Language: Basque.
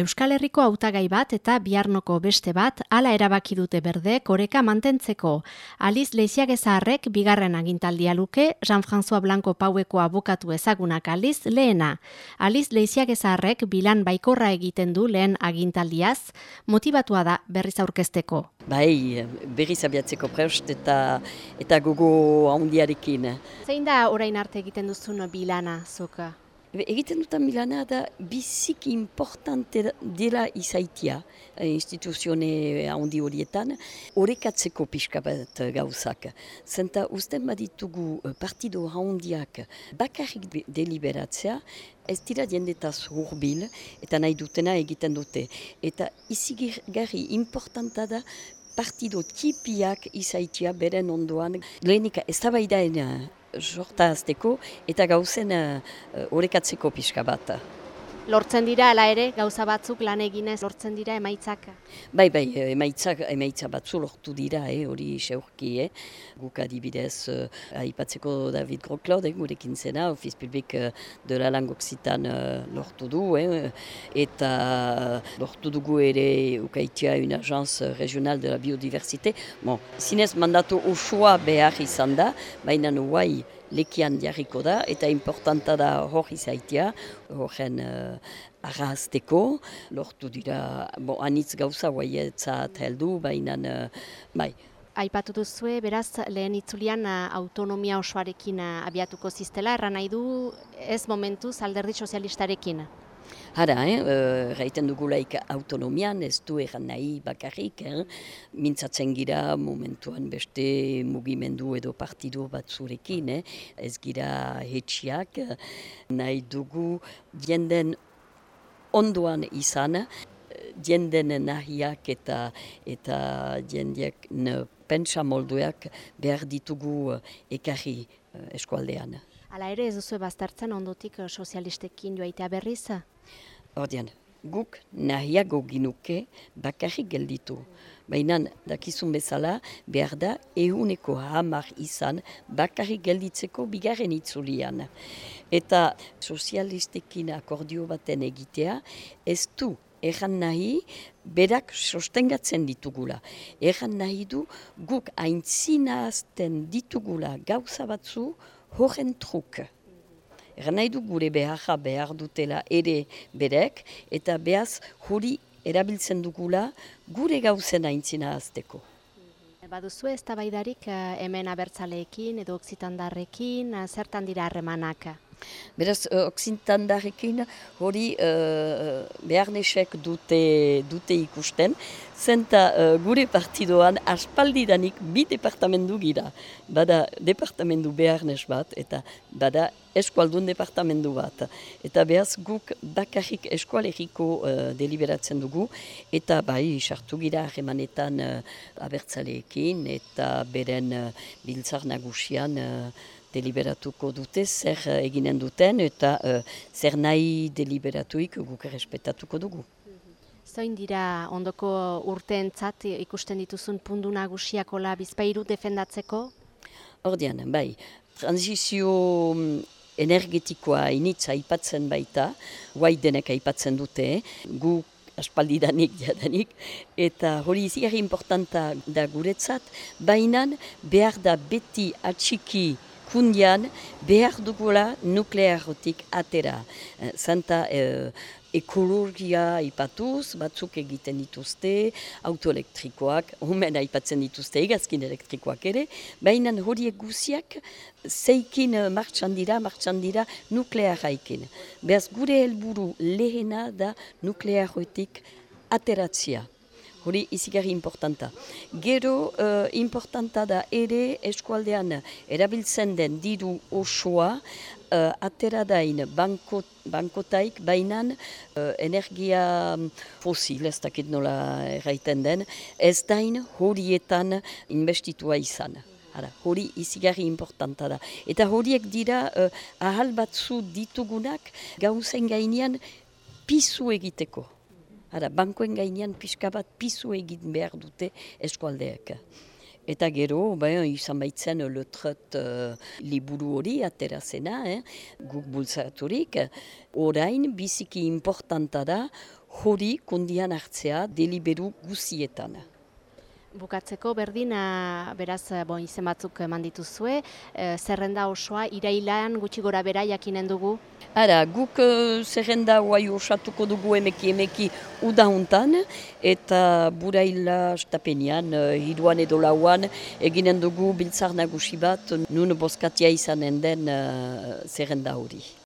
Euskal Herriko hautagai bat eta biarnoko beste bat hala erabaki dute berde koreka mantentzeko. Aliz Leiziagezaharrek bigarren agintaldia luke, Jean-François Blanco Paueko abokatu ezagunak aliz lehena. Aliz Leiziagezaharrek bilan baikorra egiten du lehen agintaldiaz, motivatua da berriz aurkezteko. Bai, berriz abiatzeko preust eta, eta gogo handiarekin. Zein da orain arte egiten duzun bilana, zoka? Egiten dutan Milana da biziki importante dela izaitia eh, instituzione handi horietan, horrekatzeko pixka bat gauzak. Zenta usten baditugu eh, partido handiak bakarrik deliberatzea, ez dira diendetaz hurbil eta nahi dutena egiten dute. Eta izigarri importanta da partido tipiak izaitia beren ondoan. Lehenik ez da sorta azteko eta gauzen horrekatzeko uh, pixka bat. Lortzen dira, ala ere, gauza batzuk lan eginez lortzen dira emaitzak? Bai, bai, emaitzak, emaitza batzu lortu dira, eh, hori seurki, eh. Guk adibidez, uh, aipatzeko David Groklod, eh, gurekin zena, Ofiz Publik uh, de la Langoxitan uh, lortu du, eh, eta lortu dugu ere ukaitia un agence regional de la biodiversité. Bon, zinez mandatu usua behar izan da, baina nuai, lekian jarriko da, eta importanta da hor izaitia, horren uh, arrazteko, lortu dira, bo, anitz gauza guaietzat heldu, baina, uh, bai. Aipatu duzue, beraz, lehen itzulian uh, autonomia osoarekin abiatuko ziztela, erran nahi du ez momentuz alderdi sozialistarekin? Hara, eh, gaiten dugulaik autonomian, ez du egan nahi bakarrik, eh? mintzatzen gira momentuan beste mugimendu edo partidu batzurekin, eh? ez gira hetxiak, nahi dugu dienden ondoan izan, dienden nahiak eta eta diendiak pentsa molduak behar ditugu ekarri eh, eskualdean. Hala ere ez duzu baztertzen ondotik sozialistekin joaitea berriz? Ordean, guk nahiago ginuke bakarrik gelditu. Baina dakizun bezala behar da ehuneko hamar izan bakarrik gelditzeko bigarren itzulian. Eta sozialistekin akordio baten egitea ez du Egan nahi, berak sostengatzen ditugula. Egan nahi du, guk aintzina azten ditugula gauza batzu horren truk. Egan nahi du gure beharra behar dutela ere berek, eta behaz hori erabiltzen dugula gure gauzen aintzina azteko. Baduzu ez da baidarik eh, hemen abertzaleekin edo oksitandarrekin, eh, zertan dira harremanak? Beraz, uh, oksintandarekin hori uh, beharnesek dute, dute ikusten, zenta uh, gure partidoan aspaldidanik bi departamendu gira. Bada departamendu beharnes bat eta bada eskualdun departamendu bat. Eta behaz guk bakarrik eskualeriko uh, deliberatzen dugu eta bai sartu gira arremanetan uh, abertzaleekin eta beren uh, biltzar nagusian deliberatuko dute zer eh, eginen duten eta uh, zer nahi deliberatuik guk errespetatuko dugu. Zoin dira ondoko urteentzat ikusten dituzun pundu nagusiakola bizpairu defendatzeko? Ordean, bai, transizio mm, energetikoa initza aipatzen baita, guai denek aipatzen dute, gu aspaldidanik jadanik, eta hori izigarri importanta da guretzat, baina behar da beti atxiki kundian behar dugula nuklearotik atera. Eh, zanta eh, ekologia ipatuz, batzuk egiten dituzte, autoelektrikoak, homen aipatzen dituzte egazkin elektrikoak ere, baina horiek guziak zeikin eh, martxan dira, martxan dira nuklearaikin. Beaz gure helburu lehena da nuklearotik ateratzia hori izigarri importanta. Gero uh, importanta da ere eskualdean erabiltzen den diru osoa uh, atera dain banko, bankotaik bainan uh, energia fosil, ez dakit nola erraiten den, ez dain horietan investitua izan. Hala, hori izigarri importanta da. Eta horiek dira uh, ahal batzu ditugunak gauzen gainean pisu egiteko. Hara, bankoen gainean pixka bat pizu egin behar dute eskualdeak. Eta gero, baina izan baitzen lotret uh, liburu hori aterazena, eh? guk bultzaturik. Orain, biziki importanta da, hori kondian hartzea deliberu guzietan. Bukatzeko berdin, beraz, bon, izen batzuk eman dituzue, e, zerrenda osoa irailan gutxi gora bera jakinen dugu? Ara, guk uh, zerrenda guai osatuko dugu emeki emeki udahuntan, eta buraila estapenian, uh, hiduan edo lauan, eginen dugu biltzar nagusi bat, nun boskatia izanen den uh, zerrenda hori.